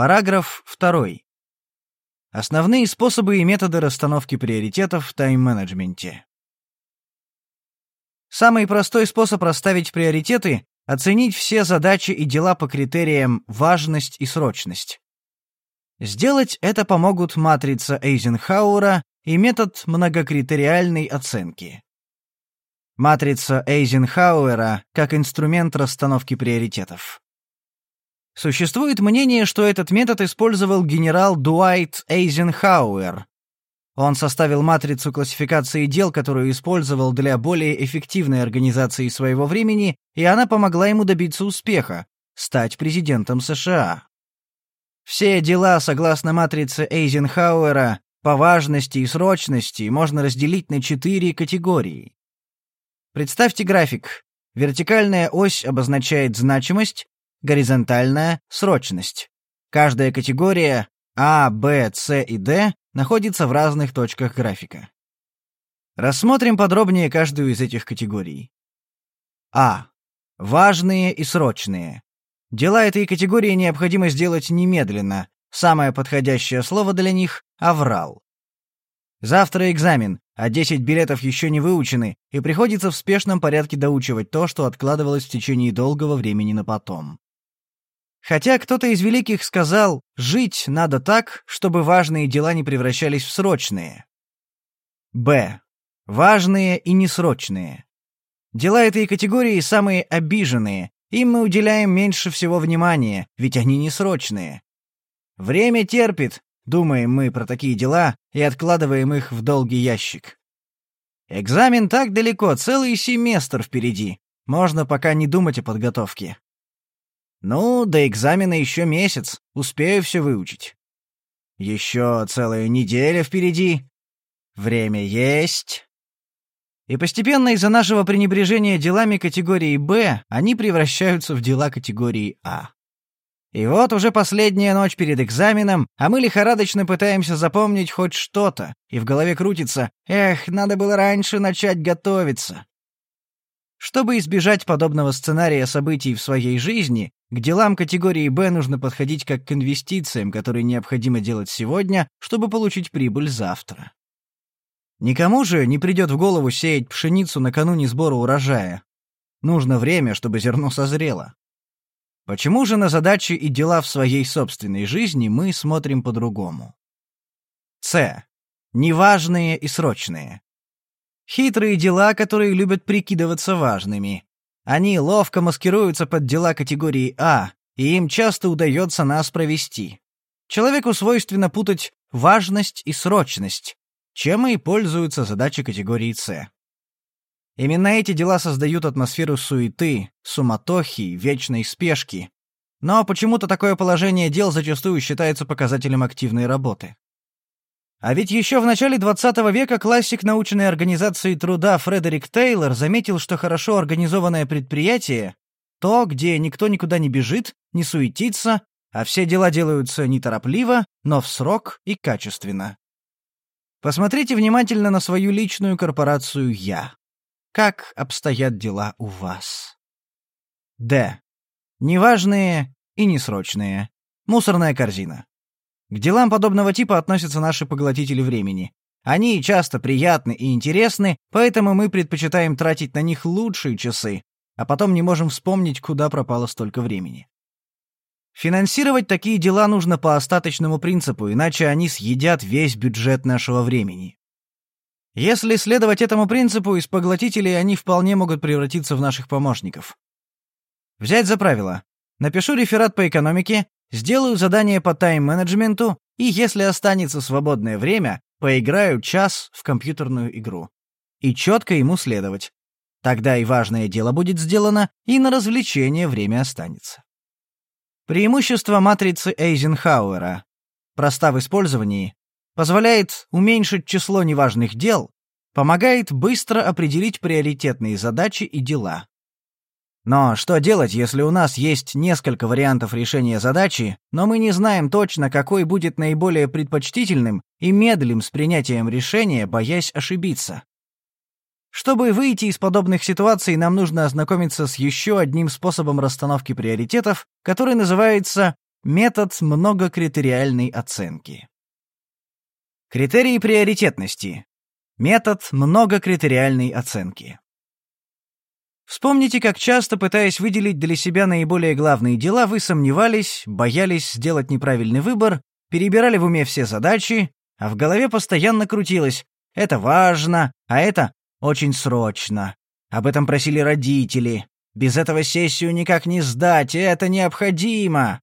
Параграф 2. Основные способы и методы расстановки приоритетов в тайм-менеджменте. Самый простой способ расставить приоритеты — оценить все задачи и дела по критериям важность и срочность. Сделать это помогут матрица Эйзенхауэра и метод многокритериальной оценки. Матрица Эйзенхауэра как инструмент расстановки приоритетов. Существует мнение, что этот метод использовал генерал Дуайт Эйзенхауэр. Он составил матрицу классификации дел, которую использовал для более эффективной организации своего времени, и она помогла ему добиться успеха — стать президентом США. Все дела, согласно матрице Эйзенхауэра, по важности и срочности можно разделить на четыре категории. Представьте график. Вертикальная ось обозначает значимость, горизонтальная — срочность. Каждая категория А, Б, С и Д находится в разных точках графика. Рассмотрим подробнее каждую из этих категорий. А. Важные и срочные. Дела этой категории необходимо сделать немедленно. Самое подходящее слово для них — аврал. Завтра экзамен, а 10 билетов еще не выучены, и приходится в спешном порядке доучивать то, что откладывалось в течение долгого времени на потом. Хотя кто-то из великих сказал, жить надо так, чтобы важные дела не превращались в срочные. Б. Важные и несрочные. Дела этой категории самые обиженные, им мы уделяем меньше всего внимания, ведь они несрочные. Время терпит, думаем мы про такие дела и откладываем их в долгий ящик. Экзамен так далеко, целый семестр впереди. Можно пока не думать о подготовке. Ну, до экзамена еще месяц, успею все выучить. Еще целая неделя впереди. Время есть. И постепенно из-за нашего пренебрежения делами категории «Б» они превращаются в дела категории «А». И вот уже последняя ночь перед экзаменом, а мы лихорадочно пытаемся запомнить хоть что-то, и в голове крутится «Эх, надо было раньше начать готовиться». Чтобы избежать подобного сценария событий в своей жизни, к делам категории «Б» нужно подходить как к инвестициям, которые необходимо делать сегодня, чтобы получить прибыль завтра. Никому же не придет в голову сеять пшеницу накануне сбора урожая. Нужно время, чтобы зерно созрело. Почему же на задачи и дела в своей собственной жизни мы смотрим по-другому? С. Неважные и срочные. Хитрые дела, которые любят прикидываться важными. Они ловко маскируются под дела категории А, и им часто удается нас провести. Человеку свойственно путать важность и срочность, чем и пользуются задачи категории С. Именно эти дела создают атмосферу суеты, суматохи, вечной спешки. Но почему-то такое положение дел зачастую считается показателем активной работы. А ведь еще в начале XX века классик научной организации труда Фредерик Тейлор заметил, что хорошо организованное предприятие — то, где никто никуда не бежит, не суетится, а все дела делаются неторопливо, но в срок и качественно. Посмотрите внимательно на свою личную корпорацию «Я». Как обстоят дела у вас? Д. Неважные и несрочные. Мусорная корзина. К делам подобного типа относятся наши поглотители времени. Они часто приятны и интересны, поэтому мы предпочитаем тратить на них лучшие часы, а потом не можем вспомнить, куда пропало столько времени. Финансировать такие дела нужно по остаточному принципу, иначе они съедят весь бюджет нашего времени. Если следовать этому принципу, из поглотителей они вполне могут превратиться в наших помощников. Взять за правило. Напишу реферат по экономике, Сделаю задание по тайм-менеджменту, и если останется свободное время, поиграю час в компьютерную игру. И четко ему следовать. Тогда и важное дело будет сделано, и на развлечение время останется. Преимущество матрицы Эйзенхауэра. Проста в использовании, позволяет уменьшить число неважных дел, помогает быстро определить приоритетные задачи и дела. Но что делать, если у нас есть несколько вариантов решения задачи, но мы не знаем точно, какой будет наиболее предпочтительным и медлим с принятием решения, боясь ошибиться? Чтобы выйти из подобных ситуаций, нам нужно ознакомиться с еще одним способом расстановки приоритетов, который называется Метод многокритериальной оценки. Критерии приоритетности. Метод многокритериальной оценки. Вспомните, как часто, пытаясь выделить для себя наиболее главные дела, вы сомневались, боялись сделать неправильный выбор, перебирали в уме все задачи, а в голове постоянно крутилось «это важно», а это «очень срочно». Об этом просили родители. Без этого сессию никак не сдать, это необходимо.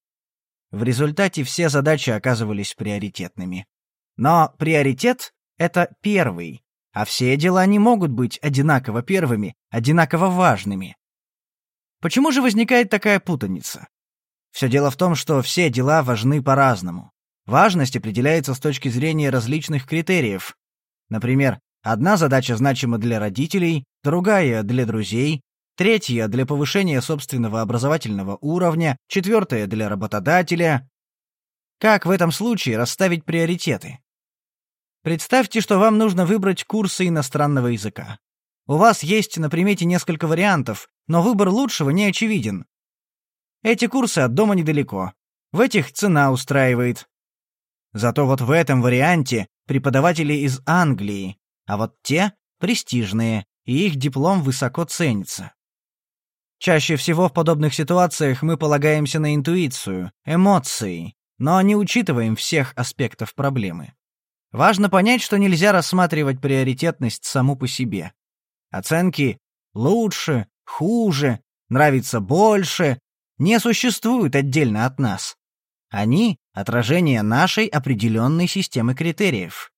В результате все задачи оказывались приоритетными. Но приоритет — это первый, а все дела не могут быть одинаково первыми, одинаково важными. Почему же возникает такая путаница? Все дело в том, что все дела важны по-разному. Важность определяется с точки зрения различных критериев. Например, одна задача значима для родителей, другая — для друзей, третья — для повышения собственного образовательного уровня, четвертая — для работодателя. Как в этом случае расставить приоритеты? Представьте, что вам нужно выбрать курсы иностранного языка. У вас есть на примете несколько вариантов, но выбор лучшего не очевиден. Эти курсы от дома недалеко. В этих цена устраивает. Зато вот в этом варианте преподаватели из Англии, а вот те — престижные, и их диплом высоко ценится. Чаще всего в подобных ситуациях мы полагаемся на интуицию, эмоции, но не учитываем всех аспектов проблемы. Важно понять, что нельзя рассматривать приоритетность саму по себе. Оценки «лучше», «хуже», «нравится больше» не существуют отдельно от нас. Они — отражение нашей определенной системы критериев.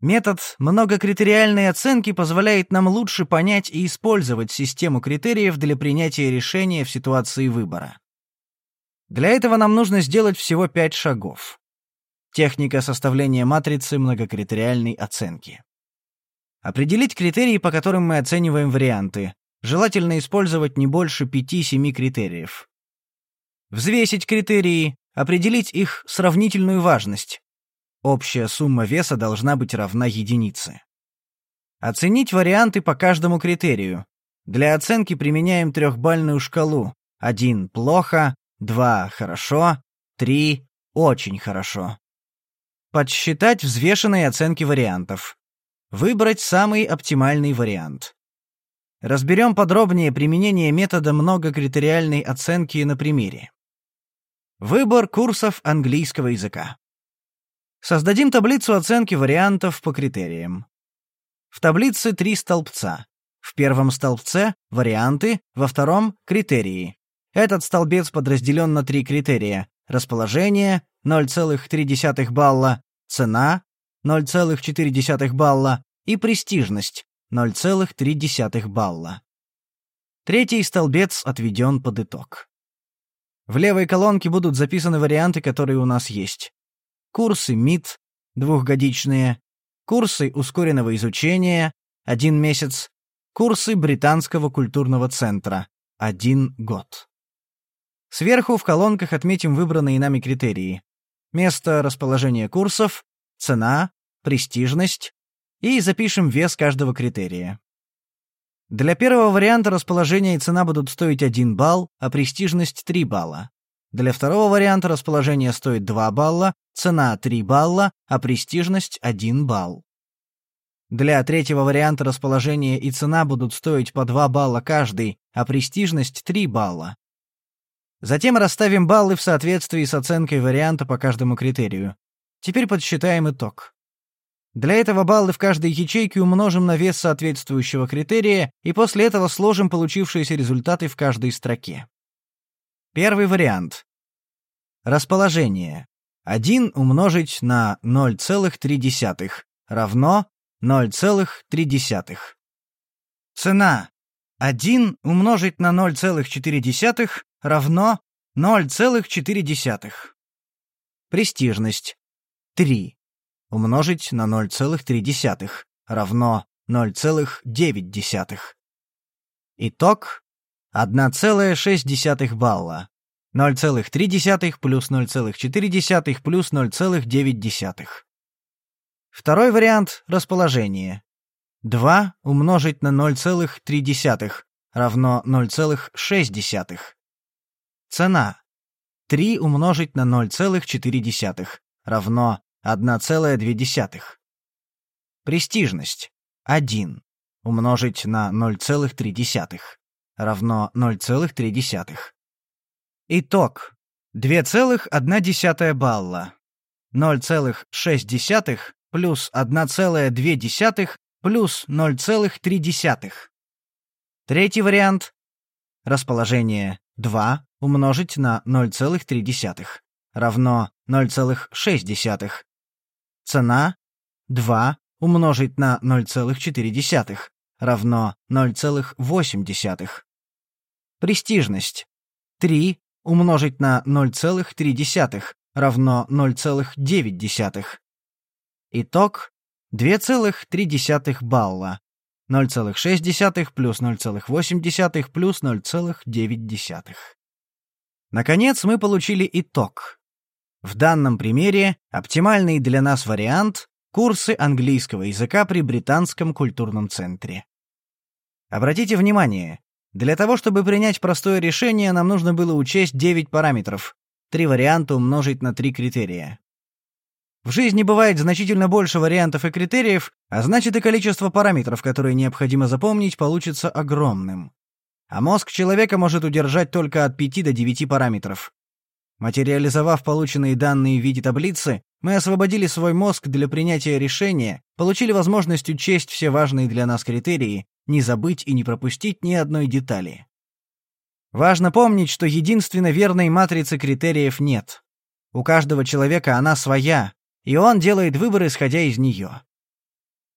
Метод многокритериальной оценки позволяет нам лучше понять и использовать систему критериев для принятия решения в ситуации выбора. Для этого нам нужно сделать всего пять шагов. Техника составления матрицы многокритериальной оценки. Определить критерии, по которым мы оцениваем варианты. Желательно использовать не больше 5-7 критериев. Взвесить критерии, определить их сравнительную важность. Общая сумма веса должна быть равна единице. Оценить варианты по каждому критерию. Для оценки применяем трехбальную шкалу. 1 – плохо, 2 – хорошо, 3 – очень хорошо. Подсчитать взвешенные оценки вариантов. Выбрать самый оптимальный вариант. Разберем подробнее применение метода многокритериальной оценки на примере. Выбор курсов английского языка. Создадим таблицу оценки вариантов по критериям. В таблице три столбца. В первом столбце — варианты, во втором — критерии. Этот столбец подразделен на три критерия — расположение, 0,3 балла, цена 0,4 балла и престижность 0,3 балла. Третий столбец отведен под итог. В левой колонке будут записаны варианты, которые у нас есть. Курсы МИД, двухгодичные, курсы ускоренного изучения, один месяц, курсы Британского культурного центра, один год. Сверху в колонках отметим выбранные нами критерии. Место расположения курсов, цена, престижность и запишем вес каждого критерия. Для первого варианта расположение и цена будут стоить 1 балл, а престижность 3 балла. Для второго варианта расположение стоит 2 балла, цена 3 балла, а престижность 1 балл. Для третьего варианта расположение и цена будут стоить по 2 балла каждый, а престижность 3 балла. Затем расставим баллы в соответствии с оценкой варианта по каждому критерию. Теперь подсчитаем итог. Для этого баллы в каждой ячейке умножим на вес соответствующего критерия и после этого сложим получившиеся результаты в каждой строке. Первый вариант. Расположение. 1 умножить на 0,3 равно 0,3. Цена. 1 умножить на 0,4 равно 0,4. Престижность. 3. Умножить на 0,3 равно 0,9. Итог 1,6 балла. 0,3 плюс 0,4 плюс 0,9. Второй вариант — расположение. 2 умножить на 0,3 равно 0,6. Цена. 3 умножить на 0,4 равно 1,2. Престижность 1 умножить на 0,3 равно 0,3. Итог 2,1 балла. 0,6 плюс 1,2 плюс 0,3. Третий вариант. Расположение 2 умножить на 0,3 равно 0,6. Цена 2 умножить на 0,4 равно 0,8. Престижность 3 умножить на 0,3 равно 0,9. Итог 2,3 балла. 0,6 плюс 0,8 плюс 0,9. Наконец мы получили итог. В данном примере оптимальный для нас вариант — курсы английского языка при Британском культурном центре. Обратите внимание, для того, чтобы принять простое решение, нам нужно было учесть 9 параметров, три варианта умножить на три критерия. В жизни бывает значительно больше вариантов и критериев, а значит и количество параметров, которые необходимо запомнить, получится огромным. А мозг человека может удержать только от 5 до 9 параметров. Материализовав полученные данные в виде таблицы, мы освободили свой мозг для принятия решения, получили возможность учесть все важные для нас критерии, не забыть и не пропустить ни одной детали. Важно помнить, что единственно верной матрицы критериев нет. У каждого человека она своя, и он делает выбор, исходя из нее.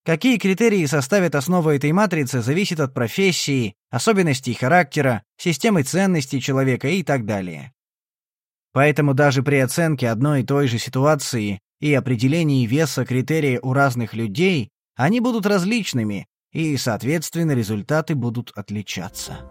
Какие критерии составят основу этой матрицы, зависит от профессии, особенностей характера, системы ценностей человека и так далее. Поэтому даже при оценке одной и той же ситуации и определении веса критерия у разных людей, они будут различными, и, соответственно, результаты будут отличаться.